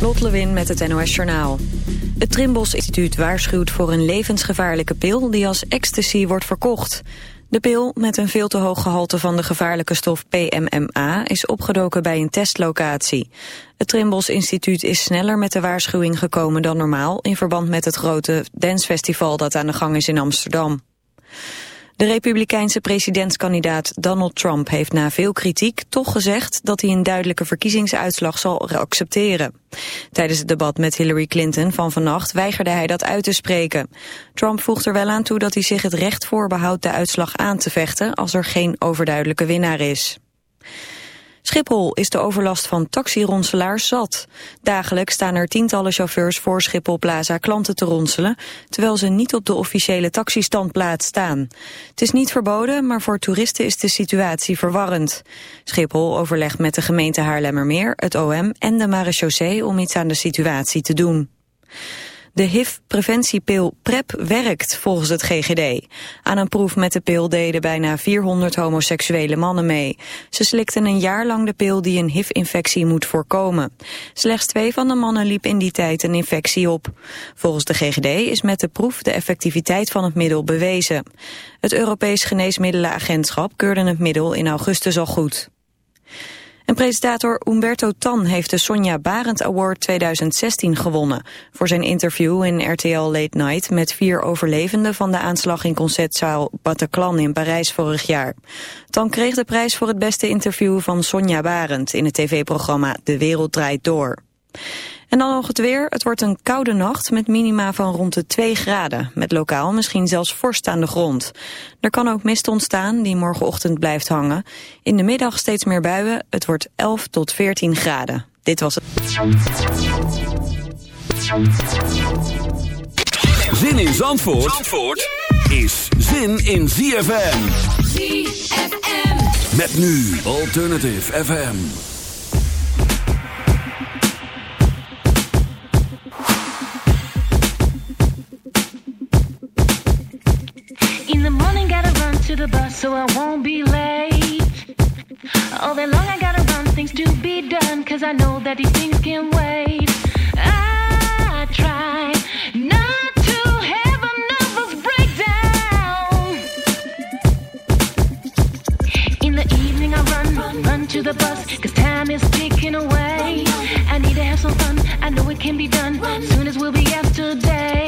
Lot Lewin met het NOS Journaal. Het Trimbos Instituut waarschuwt voor een levensgevaarlijke pil die als ecstasy wordt verkocht. De pil, met een veel te hoog gehalte van de gevaarlijke stof PMMA, is opgedoken bij een testlocatie. Het Trimbos Instituut is sneller met de waarschuwing gekomen dan normaal in verband met het grote dancefestival dat aan de gang is in Amsterdam. De republikeinse presidentskandidaat Donald Trump heeft na veel kritiek toch gezegd dat hij een duidelijke verkiezingsuitslag zal accepteren. Tijdens het debat met Hillary Clinton van vannacht weigerde hij dat uit te spreken. Trump voegt er wel aan toe dat hij zich het recht voorbehoudt de uitslag aan te vechten als er geen overduidelijke winnaar is. Schiphol is de overlast van taxironselaars zat. Dagelijks staan er tientallen chauffeurs voor Schiphol Plaza klanten te ronselen, terwijl ze niet op de officiële taxistandplaats staan. Het is niet verboden, maar voor toeristen is de situatie verwarrend. Schiphol overlegt met de gemeente Haarlemmermeer, het OM en de marechaussee om iets aan de situatie te doen. De HIV-preventiepil PrEP werkt volgens het GGD. Aan een proef met de pil deden bijna 400 homoseksuele mannen mee. Ze slikten een jaar lang de pil die een HIV-infectie moet voorkomen. Slechts twee van de mannen liep in die tijd een infectie op. Volgens de GGD is met de proef de effectiviteit van het middel bewezen. Het Europees Geneesmiddelenagentschap keurde het middel in augustus al goed. En presentator Umberto Tan heeft de Sonja Barend Award 2016 gewonnen... voor zijn interview in RTL Late Night met vier overlevenden... van de aanslag in concertzaal Bataclan in Parijs vorig jaar. Tan kreeg de prijs voor het beste interview van Sonja Barend... in het tv-programma De Wereld Draait Door. En dan nog het weer. Het wordt een koude nacht met minima van rond de 2 graden. Met lokaal misschien zelfs vorst aan de grond. Er kan ook mist ontstaan die morgenochtend blijft hangen. In de middag steeds meer buien. Het wordt 11 tot 14 graden. Dit was het. Zin in Zandvoort, Zandvoort is zin in ZFM. ZFM. Met nu Alternative FM. In the morning, gotta run to the bus so I won't be late. All day long, I gotta run things to be done, cause I know that these things can wait. I try not to have a breakdown. In the evening, I run, run to the bus, cause time is ticking away. I need to have some fun, I know it can be done, soon as we'll be yesterday.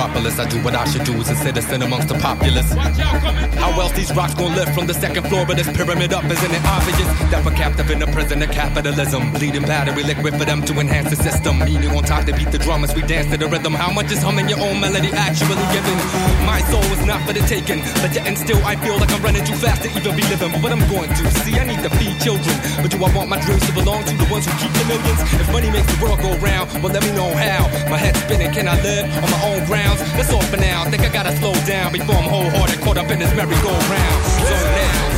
Metropolis. I do what I should do as a citizen amongst the populace. How else these rocks gonna lift from the second floor of this pyramid up? Isn't it obvious that we're captive in the prison of capitalism? Bleeding battery liquid for them to enhance the system. Meaning on top to beat the drum as we dance to the rhythm. How much is humming your own melody actually giving? My soul is not for the taking, but yet and still I feel like I'm running too fast to even be living. But what I'm going to see, I need to feed children. But do I want my dreams to belong to the ones who keep the millions? If money makes the world go round, well let me know how. My head's spinning, can I live on my own grounds? That's all for now. Think I gotta slow down before I'm wholehearted, caught up in this merry-go-round. So now.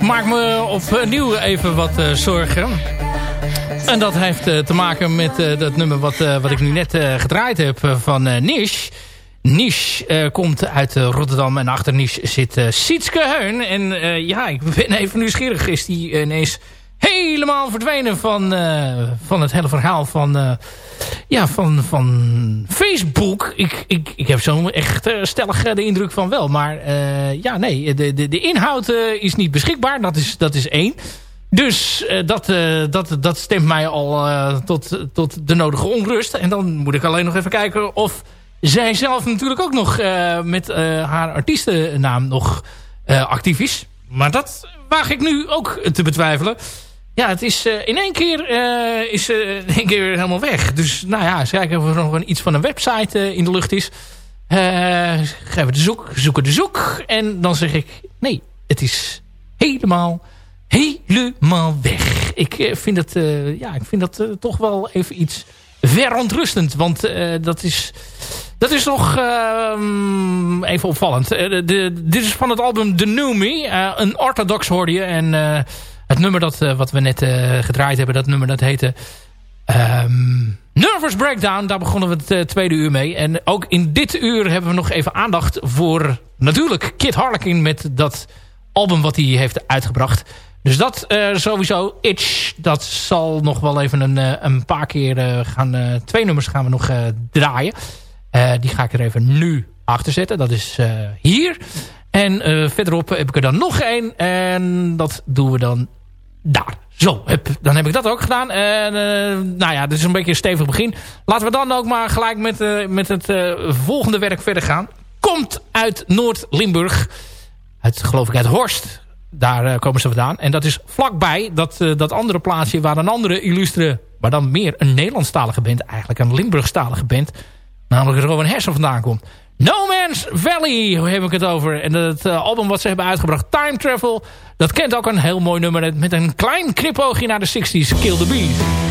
Maak me opnieuw even wat uh, zorgen. En dat heeft uh, te maken met dat nummer wat, wat ik nu net gedraaid heb van Nish. Nish komt uit Rotterdam en achter Nish zit Sietske Heun. En ja, ik ben even nieuwsgierig. Is die ineens helemaal verdwenen van, van het hele verhaal van ja, van, van Facebook. Ik, ik, ik heb zo echt uh, stellig de indruk van wel. Maar uh, ja, nee, de, de, de inhoud is niet beschikbaar. Dat is, dat is één. Dus dat, dat, dat stemt mij al tot, tot de nodige onrust. En dan moet ik alleen nog even kijken of zij zelf natuurlijk ook nog met haar artiestennaam nog actief is. Maar dat waag ik nu ook te betwijfelen. Ja, het is uh, in één keer, uh, is, uh, in één keer helemaal weg. Dus nou ja, eens kijken of er nog iets van een website in de lucht is. geven we de zoek, zoeken de zoek. En dan zeg ik, nee, het is helemaal, helemaal weg. Ik vind het, ja, ik vind dat toch wel even iets verontrustend. Want dat is... Dat is nog uh, even opvallend. De, dit is van het album The New Me. Een orthodox hoorde je. En het nummer dat, uh, wat we net uh, gedraaid hebben, dat nummer dat heette um, Nervous Breakdown. Daar begonnen we het uh, tweede uur mee. En ook in dit uur hebben we nog even aandacht voor natuurlijk Kid Harlequin met dat album wat hij heeft uitgebracht. Dus dat sowieso, Itch, dat zal nog wel even een, een paar keer gaan, twee nummers gaan we nog draaien. die ga ik er even nu achter zetten. Dat is hier. En verderop heb ik er dan nog één. En dat doen we dan daar. Zo, dan heb ik dat ook gedaan. En, uh, nou ja, dit is een beetje een stevig begin. Laten we dan ook maar gelijk met, uh, met het uh, volgende werk verder gaan. Komt uit Noord-Limburg. Uit, geloof ik, uit Horst. Daar komen ze vandaan. En dat is vlakbij dat, dat andere plaatsje waar een andere illustre... maar dan meer een Nederlandstalige band, eigenlijk een Limburgstalige band... namelijk Rowan Hersen vandaan komt. No Man's Valley heb ik het over. En het album wat ze hebben uitgebracht, Time Travel... dat kent ook een heel mooi nummer met een klein knipoogje naar de 60s, Kill the Bees.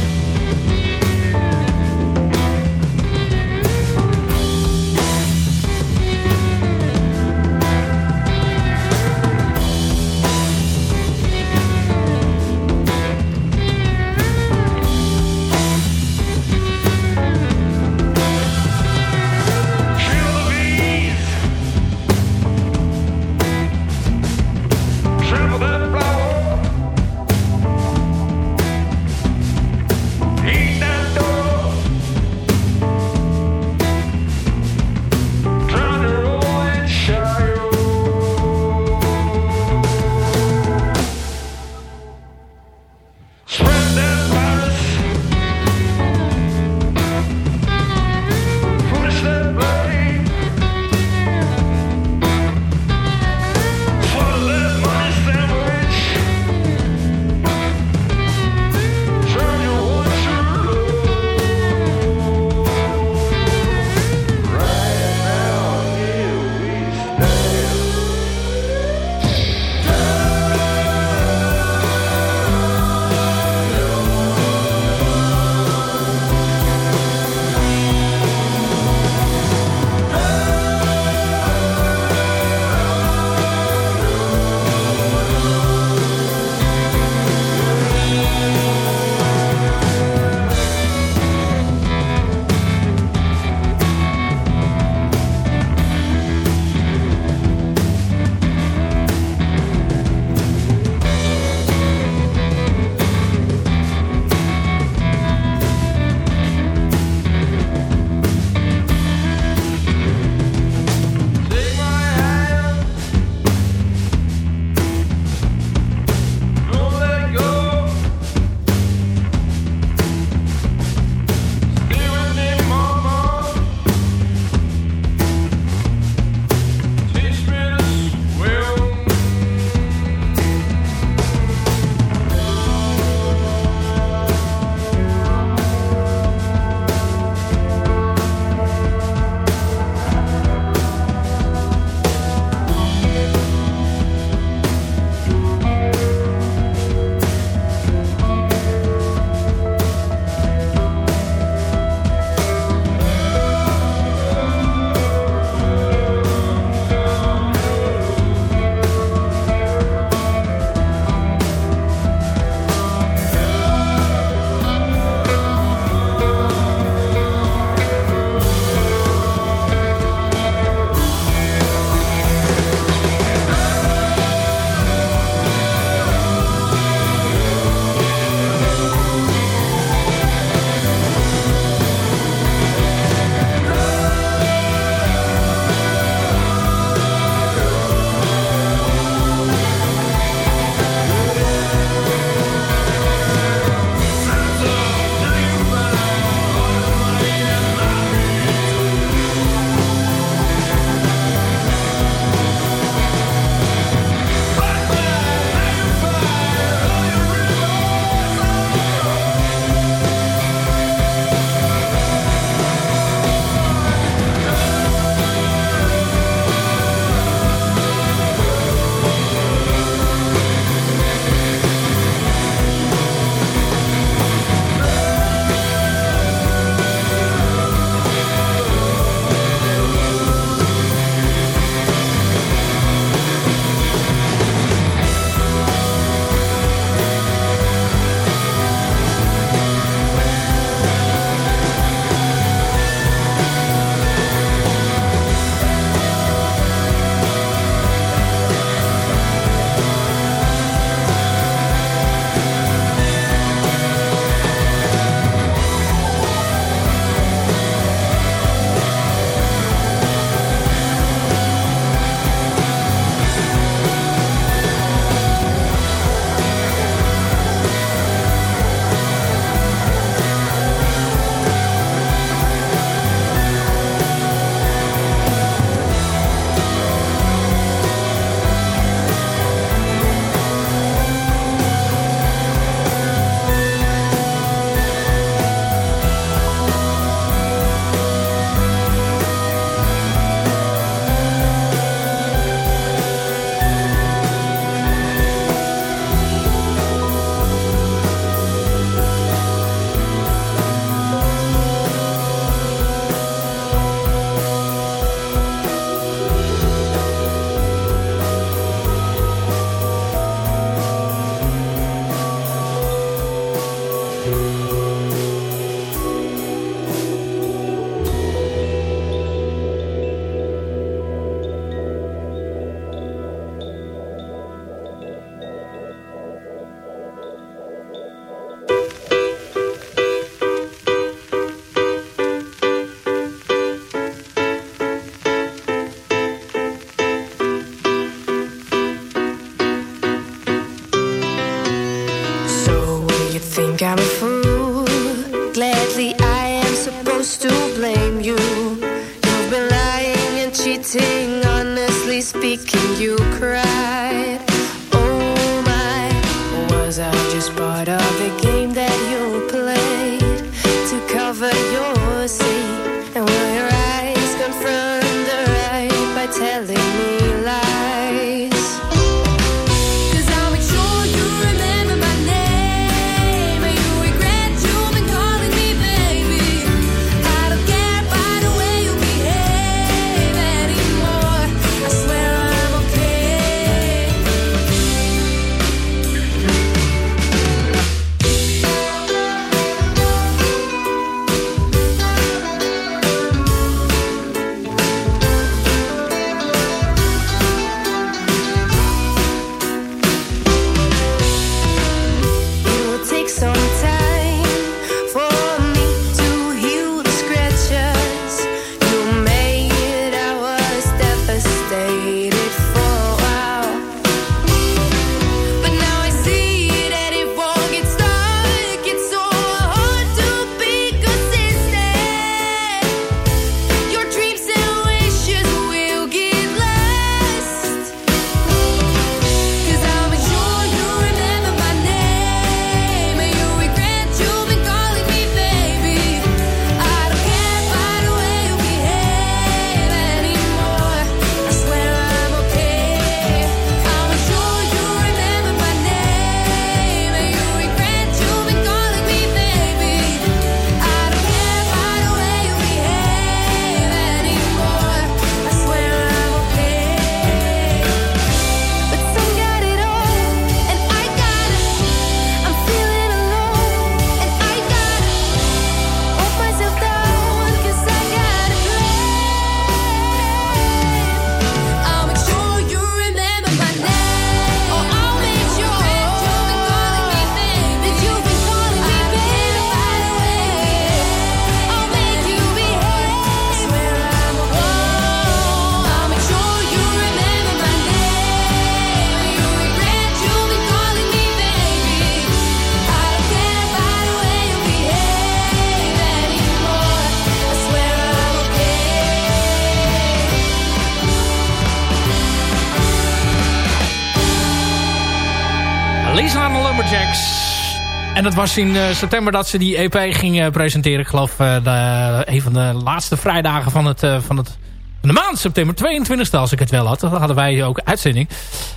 Dat was in eh, september dat ze die EP ging eh, presenteren. Ik geloof eh, de, een van de laatste vrijdagen van, het, van, het, de maand september. 22e als ik het wel had. Dan hadden wij ook uitzending.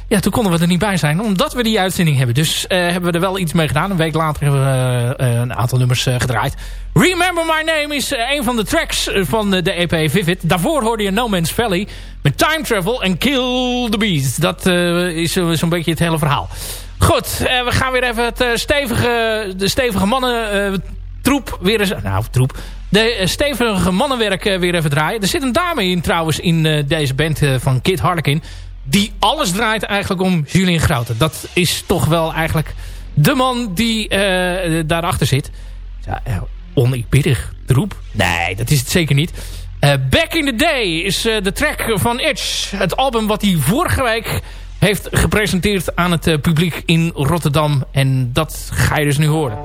Ja, toen konden we er niet bij zijn. Omdat we die uitzending hebben. Dus hebben we er wel iets mee gedaan. Een week later hebben we een aantal nummers gedraaid. Remember My Name is een van de tracks van de EP Vivid. Daarvoor hoorde je No Man's Valley. Met Time Travel en Kill the Beast. Dat is zo'n beetje het hele verhaal. Goed, eh, we gaan weer even het eh, stevige, de stevige mannen eh, weer eens... Nou, troep. De stevige mannenwerk weer even draaien. Er zit een dame in trouwens in deze band van Kid Harlequin. Die alles draait eigenlijk om Julien Grouten. Dat is toch wel eigenlijk de man die daarachter zit. Ja, oneerbiedig troep? Nee, dat is het zeker niet. Back in the Day is de track van Edge. Het album wat hij vorige week heeft gepresenteerd aan het eh, publiek in Rotterdam. En dat ga je dus nu horen.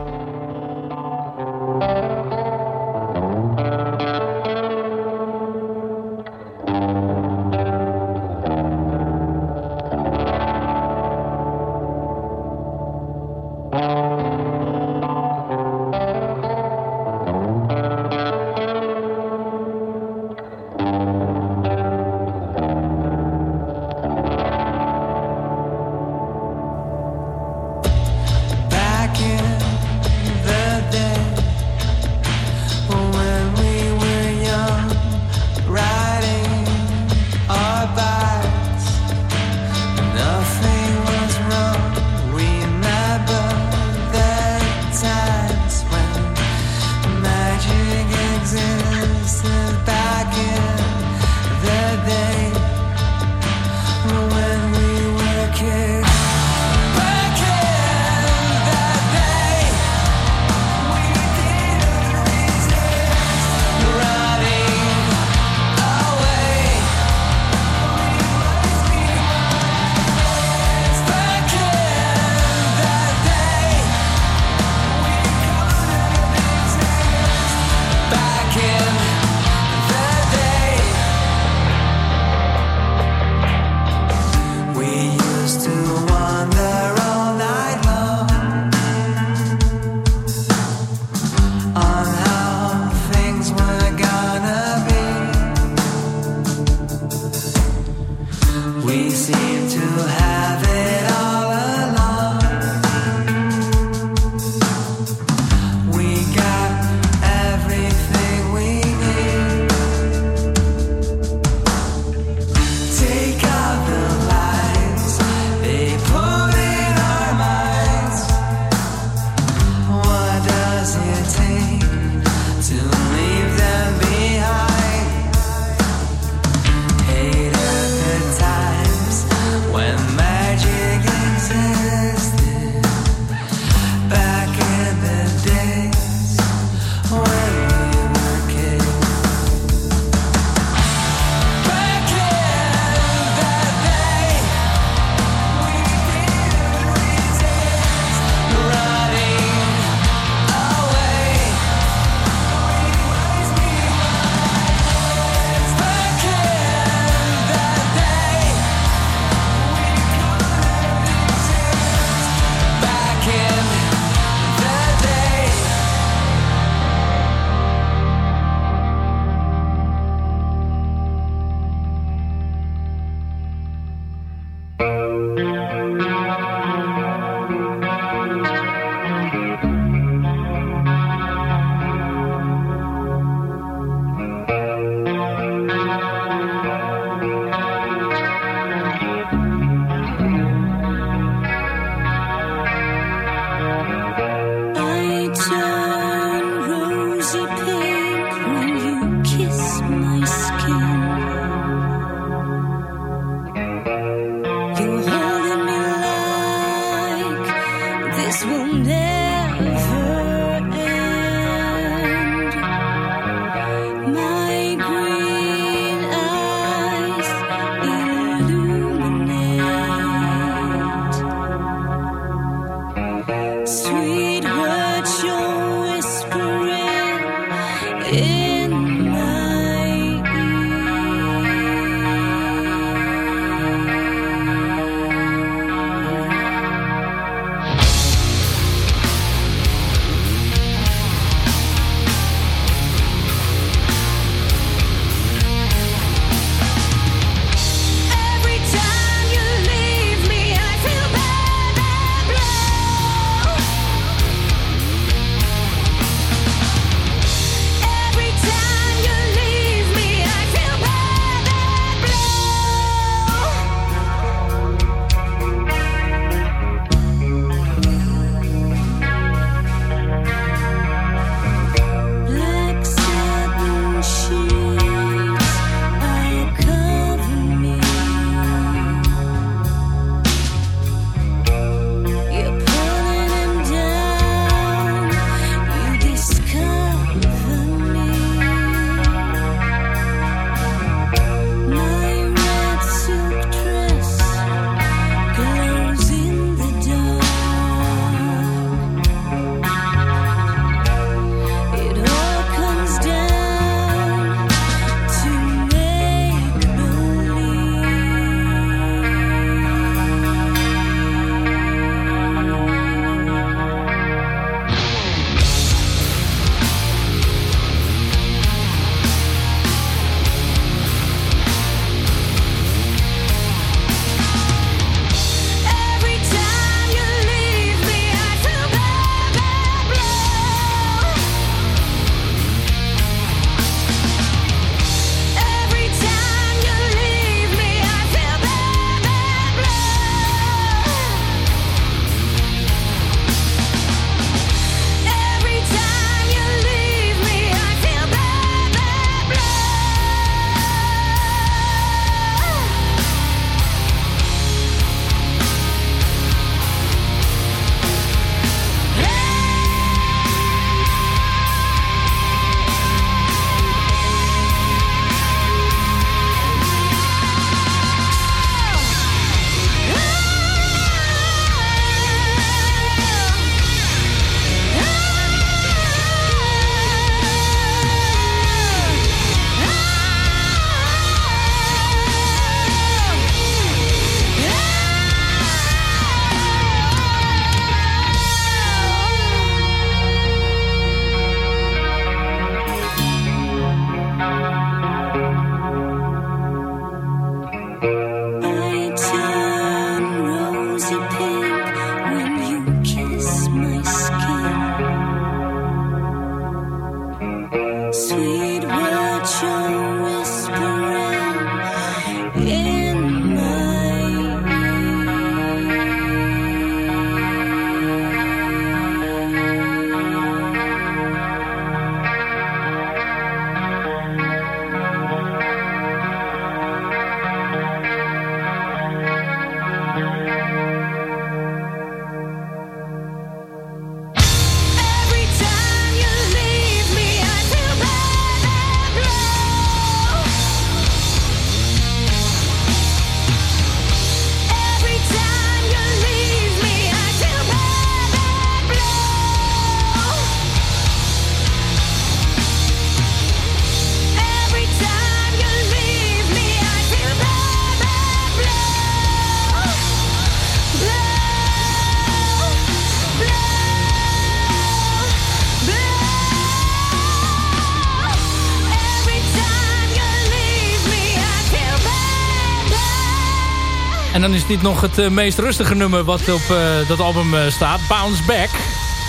is dit nog het eh, meest rustige nummer wat op eh, dat album eh, staat. Bounce Back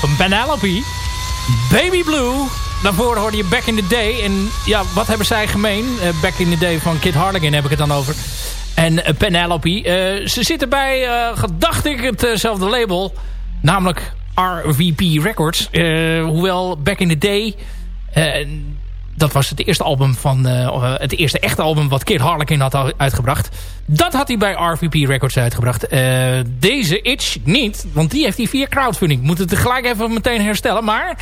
van Penelope. Baby Blue. Daarvoor hoorde je Back in the Day. En ja, wat hebben zij gemeen? Back in the Day van Kid Harlingen heb ik het dan over. En Penelope. ze zitten bij, gedacht ik, hetzelfde label. Namelijk RVP Records. Hoewel Back in the Day dat was het eerste album van eh, het eerste echte album wat Kid Harlequin had uitgebracht. Dat had hij bij RVP Records uitgebracht. Eh, deze Itch niet, want die heeft hij via crowdfunding. Moet het gelijk even meteen herstellen. Maar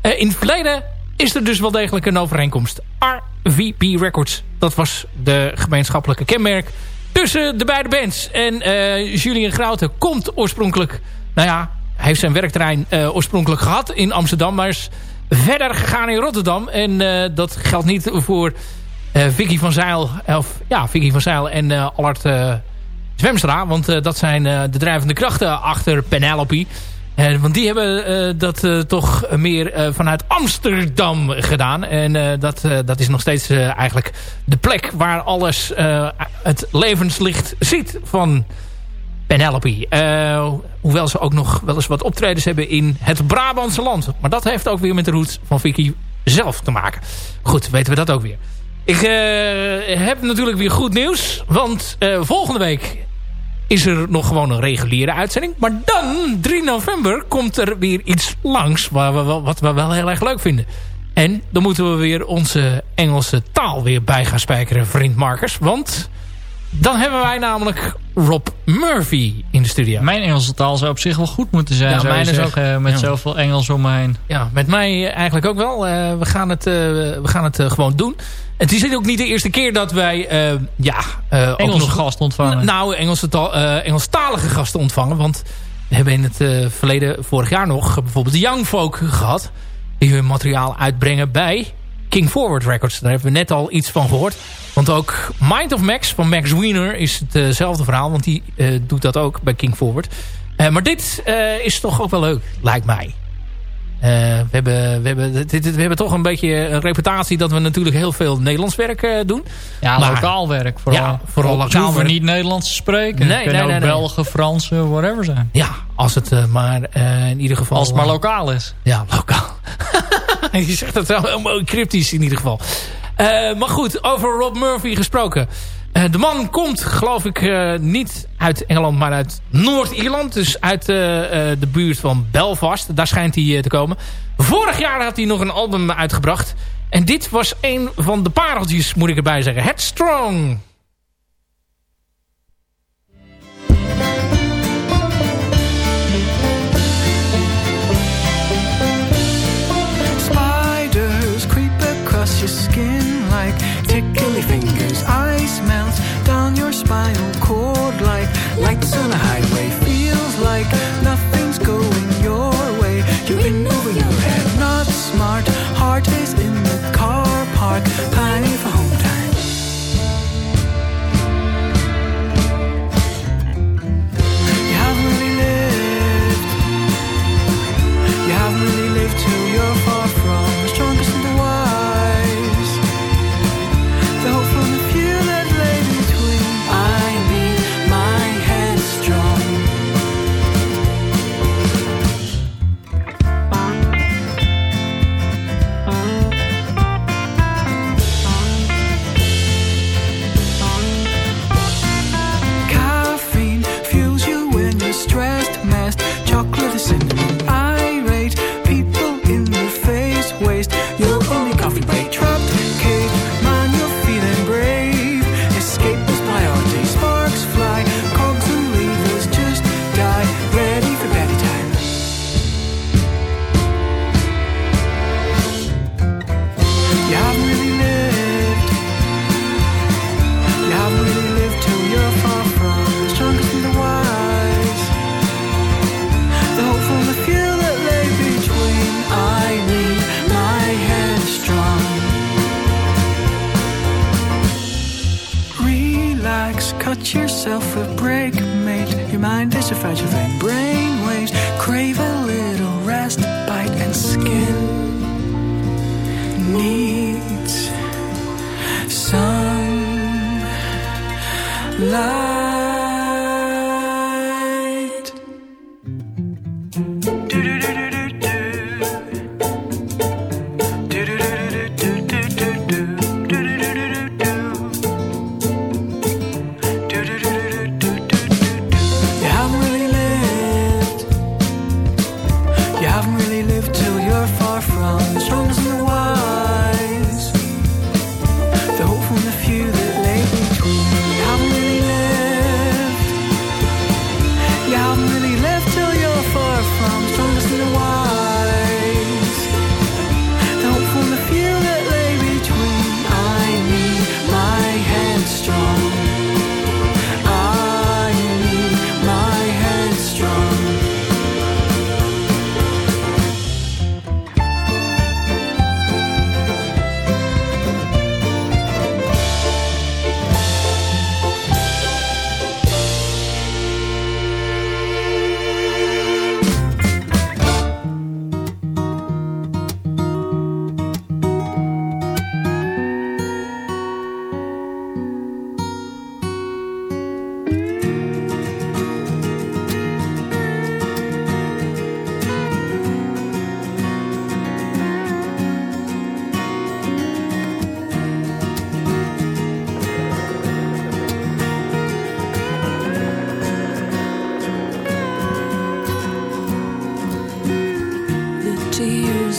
eh, in het verleden is er dus wel degelijk een overeenkomst. RVP Records, dat was de gemeenschappelijke kenmerk tussen de beide bands. En eh Julian Grouten komt oorspronkelijk... Nou ja, heeft zijn werkterrein eh, oorspronkelijk gehad in Amsterdam... maar verder gegaan in Rotterdam. En eh, dat geldt niet voor eh Vicky van Zeil... of ja, Vicky van Zeil en eh Allard Zwemstra. Want dat zijn de drijvende krachten achter Penelope... Want die hebben dat toch meer vanuit Amsterdam gedaan. En dat, dat is nog steeds eigenlijk de plek waar alles het levenslicht ziet van Penelope. Eh, hoewel ze ook nog wel eens wat optredens hebben in het Brabantse land. Maar dat heeft ook weer met de roots van Vicky zelf te maken. Goed, weten we dat ook weer. Ik eh, heb natuurlijk weer goed nieuws. Want eh, volgende week is er nog gewoon een reguliere uitzending. Maar dan, 3 november, komt er weer iets langs waar we wat we wel heel erg leuk vinden. En dan moeten we weer onze Engelse taal weer bij gaan spijkeren, vriend Marcus. Want dan hebben wij namelijk Rob Murphy in de studio. Mijn Engelse taal zou op zich wel goed moeten zijn. Ja, mijn is zeggen, ook, Met ja. zoveel Engels om me heen. Ja, met mij eigenlijk ook wel. Eh, we gaan het, eh, we gaan het eh, gewoon doen. Het is ook niet de eerste keer dat wij eh, ja, eh, Engelse nog gast ontvangen. Nou, Engelse taal, eh, Engelstalige gasten ontvangen. Want we hebben in het eh, verleden, vorig jaar nog, bijvoorbeeld de Young Folk gehad. Die hun materiaal uitbrengen bij King Forward Records. Daar hebben we net al iets van gehoord. Want ook Mind of Max van Max Wiener is hetzelfde verhaal. Want die eh, doet dat ook bij King Forward. Eh, maar dit eh, is toch ook wel leuk, lijkt mij. Eh, we, hebben, we, hebben, dit, we hebben toch een beetje een reputatie dat we natuurlijk heel veel Nederlands werk eh, doen. Ja, Maar- lokaal werk. Vooral, Ja, vooral lokaal hoeven werk. niet Nederlands te spreken. Nee, kunnen nee, nee, ook nee. Belgen, Fransen, whatever zijn. Ja, als het eh, maar in ieder geval... Als het maar lokaal is. Ja, lokaal. Je zegt het wel heel mooi cryptisch in ieder geval. Maar goed, over Rob Murphy gesproken. Eh, de man komt, geloof ik, eh, niet uit Engeland, maar uit Noord-Ierland. Dus uit eh, de buurt van Belfast. Daar schijnt hij te komen. Vorig jaar had hij nog een album uitgebracht. En dit was een van de pareltjes, moet ik erbij zeggen. Headstrong. Yourself a break, mate. Your mind is a fragile thing. Brain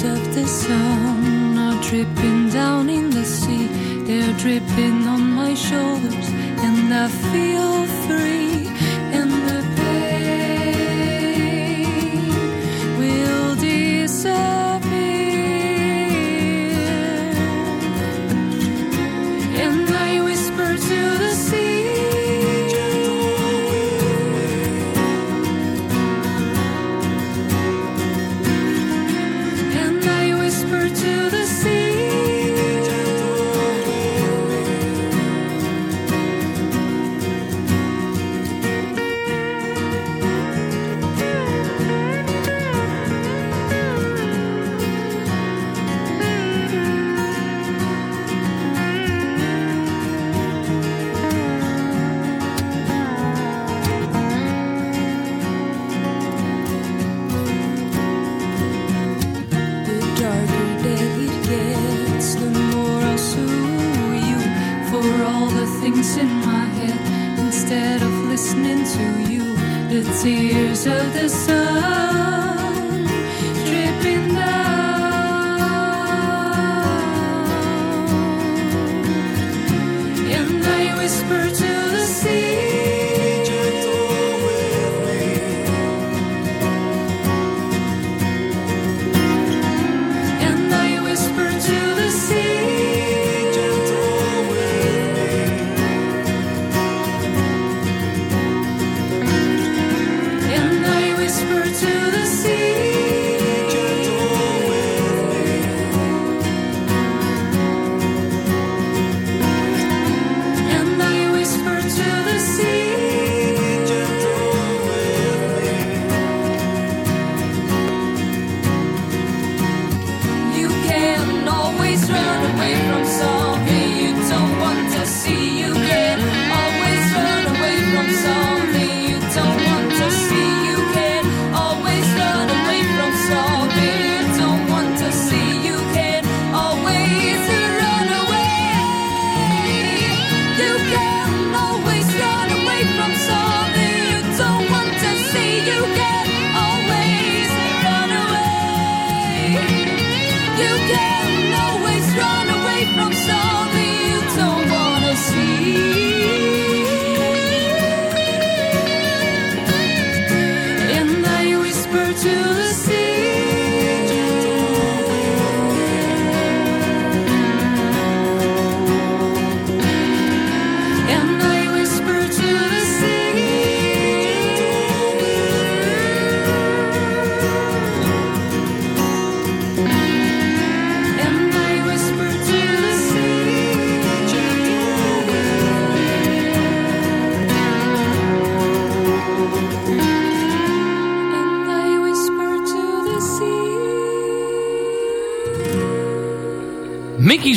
of the sun are dripping down in the sea. They're dripping on my shoulders, and I feel free.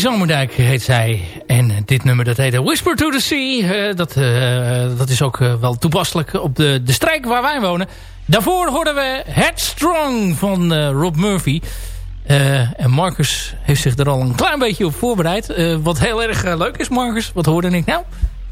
Zomerdijk heet zij. En dit nummer dat heet Whisper to the Sea. Eh, dat, eh, dat is ook eh, wel toepasselijk op de, de strijk waar wij wonen. Daarvoor hoorden we Headstrong van Rob Murphy. En Marcus heeft zich er al een klein beetje op voorbereid. Wat heel erg leuk is, Marcus. Wat hoorde ik nou?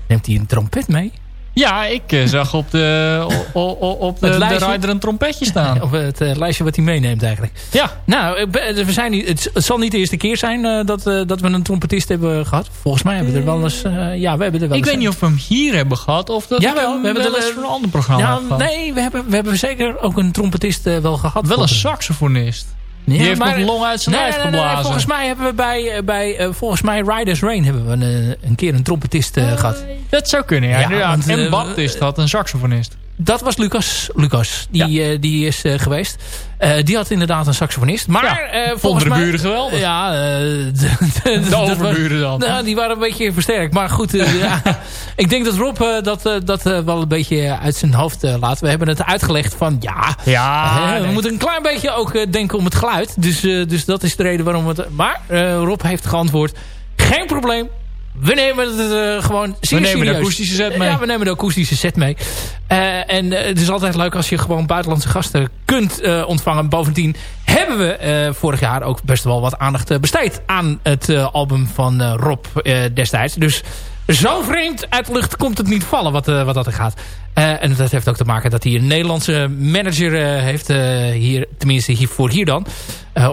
Neemt hij een trompet mee? Ja, ik eh, zag op de, o- o- o- op de, lijstje. rider een trompetje staan. Of het eh, lijstje wat hij meeneemt eigenlijk. Ja, Nou, ik ben- we zijn het, het zal niet de eerste keer zijn eh, dat, eh, dat we een trompetist hebben gehad. Volgens mij hebben we er wel eens... eh, ja, we hebben er wel ik eens weet niet of we hem hier hebben gehad of dat ik hem we hebben wel eens eh, voor een ander programma Ja, heb gehad. nee, we hebben, we hebben zeker ook een trompetist eh, wel gehad. Wel een Volgens- Ja, Die heeft maar- nog long uit zijn Nee, lijf nee, nee, nee, geblazen. volgens mij hebben we bij, eh, bij eh, volgens mij Riders Rain hebben we een, eh, een keer een trompetist eh, gehad. Dat zou kunnen, ja. Ja, want, en Baptist had een saxofonist. Dat was Lucas. Lucas, die, eh, die is eh, geweest. Eh, die had inderdaad een saxofonist. Maar Ja, volgens de mij... buren geweldig. Ja, de, De overburen dan. Nou, die waren een beetje versterkt. Maar goed, ja, ik denk dat Rob dat, dat wel een beetje uit zijn hoofd laat. We hebben het uitgelegd van ja... Ja, we moeten een klein beetje ook denken om het geluid. Dus, dus dat is de reden waarom we het... Maar Rob heeft geantwoord. Geen probleem. We nemen het eh, gewoon zeer We nemen de serieus. akoestische set mee. Ja, we nemen de akoestische set mee. Eh, en eh, het is altijd leuk als je gewoon buitenlandse gasten kunt ontvangen. Bovendien hebben we vorig jaar ook best wel wat aandacht besteed aan het album van Rob destijds. Dus zo vreemd uit de lucht komt het niet vallen wat, eh, wat dat er gaat. Eh, en dat heeft ook te maken dat hij een Nederlandse manager eh, heeft. hier, tenminste hier, voor hier dan.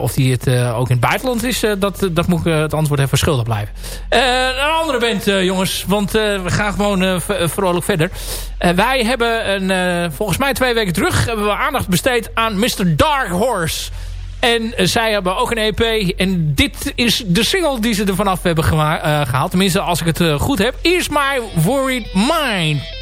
Of die het ook in het buitenland is, dat, dat moet ik het antwoord even schuldig blijven. Een andere band, jongens. Want we gaan gewoon vrolijk verder. Wij hebben een, volgens mij twee weken terug... hebben we aandacht besteed aan Mr. Dark Horse. En eh, zij hebben ook een EP. En dit is de single die ze er vanaf hebben eh, gehaald. Tenminste, als ik het eh, goed heb. Is My Worried Mind.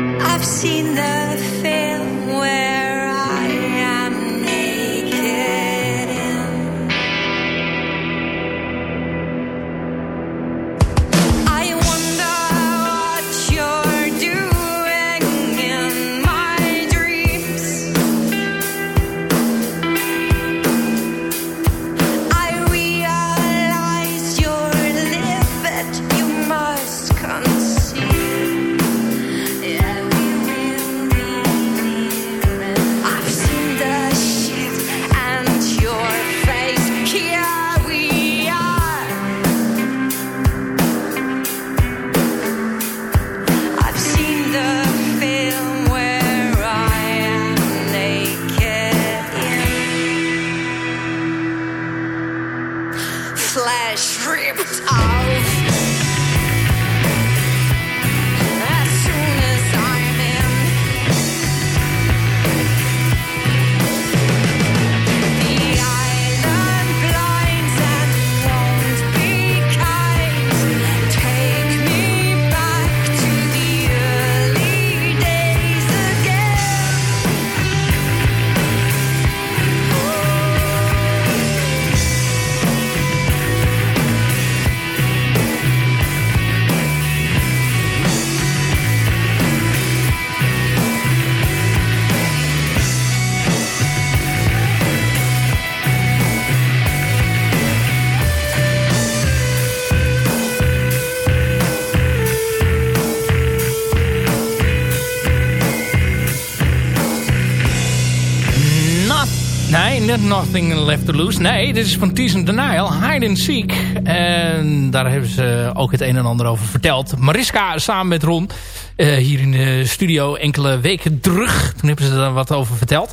I've seen the Nothing Left to Lose. Nee, dit is van Tease Denial, Hide and Seek. En daar hebben ze ook het een en ander over verteld. Mariska samen met Ron eh, hier in de studio enkele weken terug. Toen hebben ze daar wat over verteld.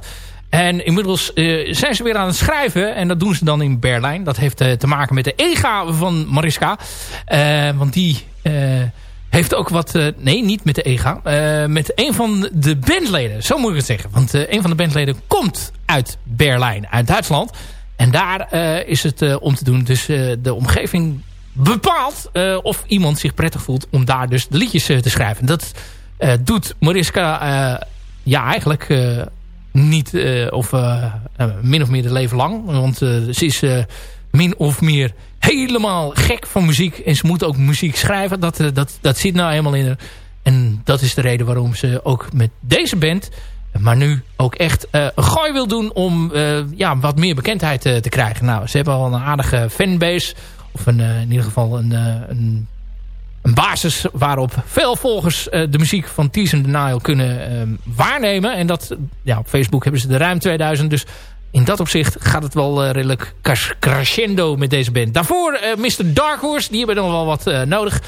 En inmiddels eh, zijn ze weer aan het schrijven. En dat doen ze dan in Berlijn. Dat heeft eh, te maken met de EGA van Mariska. Want die... heeft ook wat... eh, nee, niet met de EGA. eh, met een van de bandleden. Zo moet ik het zeggen. Want eh, een van de bandleden komt uit Berlijn. Uit Duitsland. En daar is het om te doen. Dus de omgeving bepaalt of iemand zich prettig voelt... om daar dus de liedjes te schrijven. Dat doet Mariska... ja, eigenlijk... niet of min of meer de leven lang. Want ze is min of meer helemaal gek van muziek. En ze moet ook muziek schrijven. Dat, eh, dat, dat zit nou helemaal in. En dat is de reden waarom ze ook met deze band... maar nu ook echt eh, gooi wil doen om eh, ja, wat meer bekendheid te krijgen. Nou, ze hebben al een aardige fanbase. Of een, in ieder geval een, een een basis waarop veel volgers de muziek van Tease and Denial kunnen eh, waarnemen. En dat, ja, op Facebook hebben ze er ruim 2000. Dus in dat opzicht gaat het wel eh, redelijk crescendo met deze band. Daarvoor eh, Mr. Dark Horse, die hebben nog wel wat eh, nodig.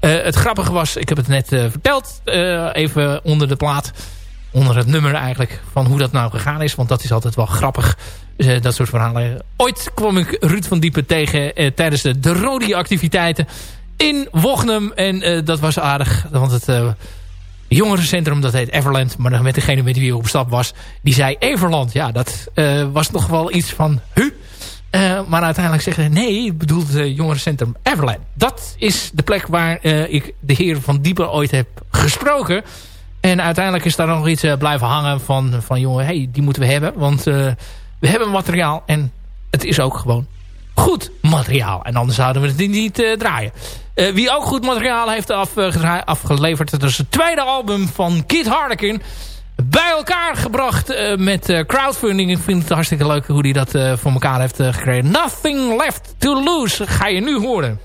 Het grappige was, ik heb het net verteld, even onder de plaat. Onder het nummer eigenlijk, van hoe dat nou gegaan is. Want dat is altijd wel grappig, dat soort verhalen. Ooit kwam ik Ruud van Diepen tegen tijdens de, Rodi-activiteiten in Wochnum. En dat was aardig, want het jongerencentrum, dat heet Everland. Maar met degene met wie ik op stap was, die zei Everland. Ja, dat eh, was nog wel iets van, huh? Eh, maar uiteindelijk zeggen nee, ik bedoel het jongerencentrum Everland. Dat is de plek waar eh, ik de heer Van Diepen ooit heb gesproken. En uiteindelijk is daar nog iets eh, blijven hangen van, van jongen, hey, die moeten we hebben. Want eh, we hebben materiaal en het is ook gewoon goed materiaal. En anders zouden we het niet eh, draaien. Eh, wie ook goed materiaal heeft afgeleverd... dat is het tweede album van Kid Harlequin. Bij elkaar gebracht eh, met crowdfunding. Ik vind het hartstikke leuk hoe hij dat voor elkaar heeft gekregen. Nothing Left to Lose ga je nu horen.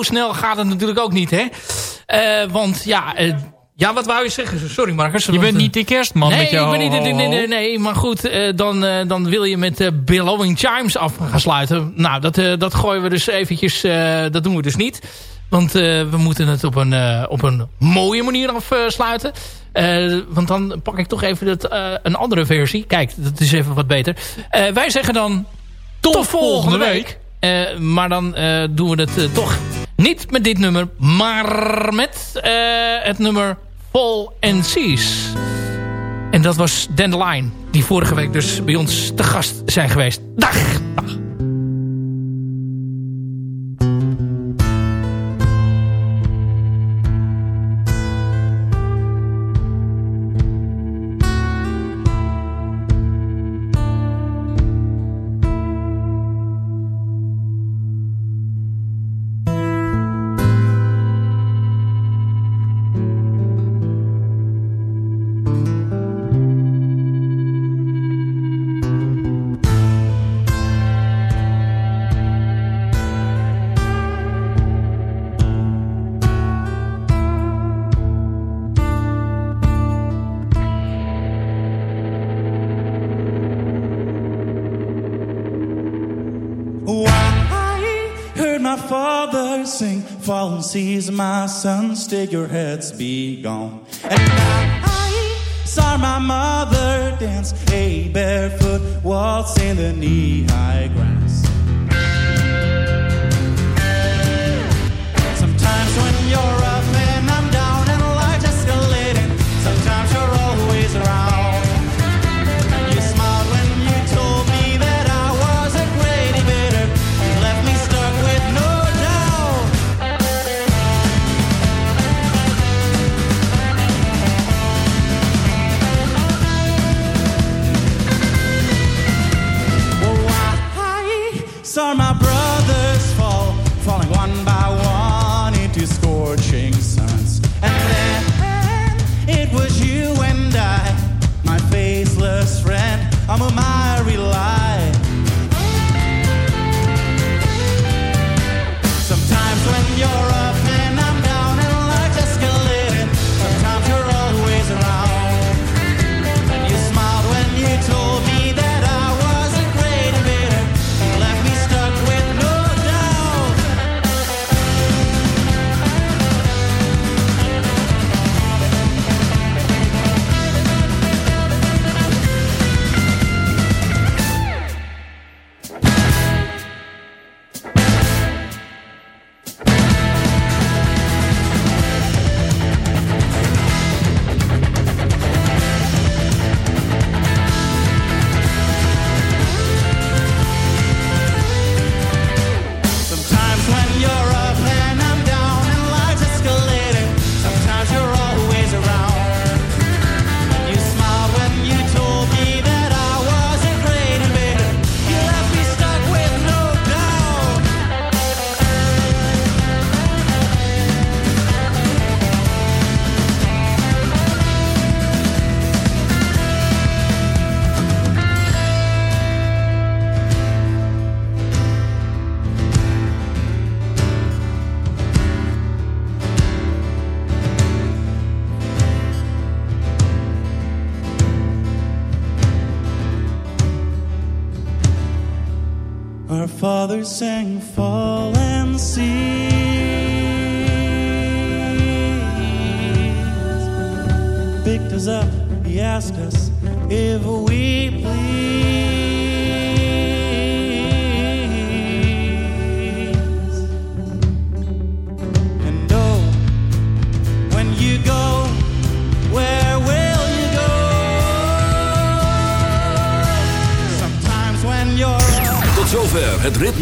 Zo snel gaat het natuurlijk ook niet, hè? Eh, want ja, eh, ja, wat wou je zeggen? Sorry, Marcus. Je want, bent eh, niet de kerstman nee, met je ik ben niet, nee, nee, nee, nee, maar goed, dan, dan wil je met Billowing Chimes af gaan sluiten. Nou, dat, dat gooien we dus eventjes, dat doen we dus niet. Want we moeten het op een, op een mooie manier afsluiten. Want dan pak ik toch even dat, een andere versie. Kijk, dat is even wat beter. Wij zeggen dan tot, volgende week. Eh, maar dan doen we het toch niet met dit nummer, maar met eh, het nummer Fall and Seas. En dat was Dandelion, die vorige week dus bij ons te gast zijn geweest. Dag! Dag! Fallen seas, my son, stay your heads be gone. And I saw my mother dance, a barefoot waltz in the knee-high grass. Sometimes